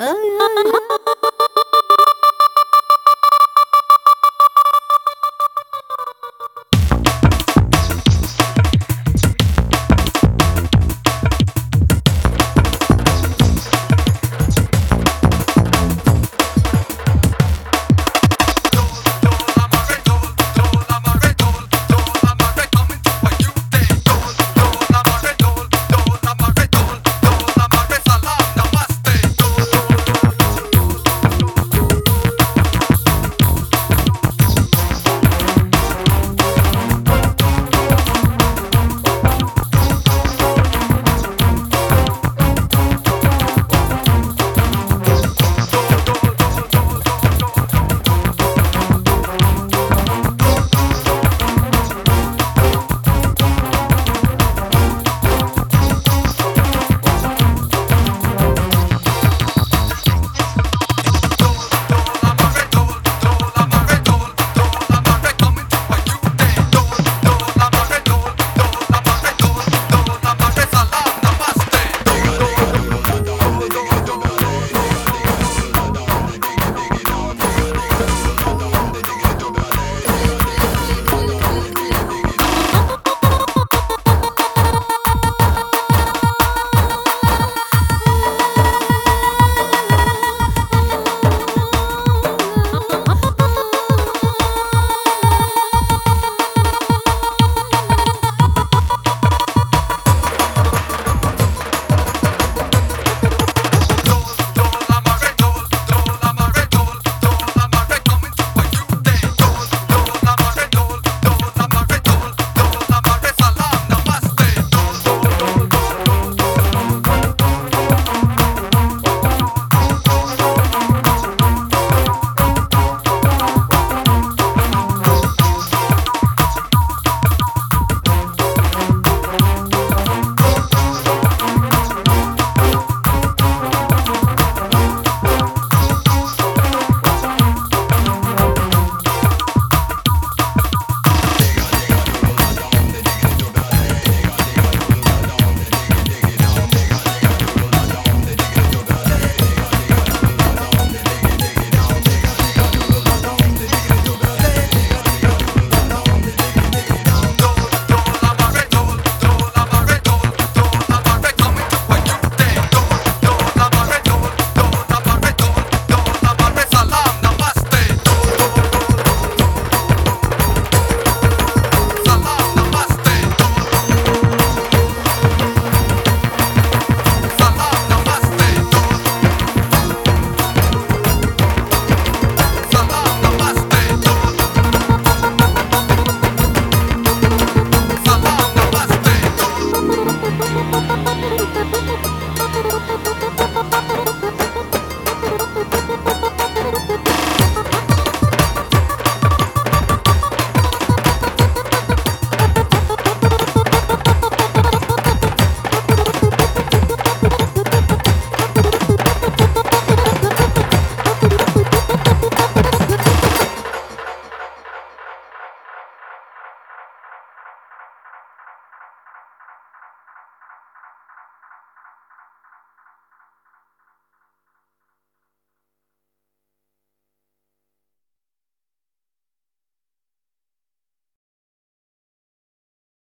Oh,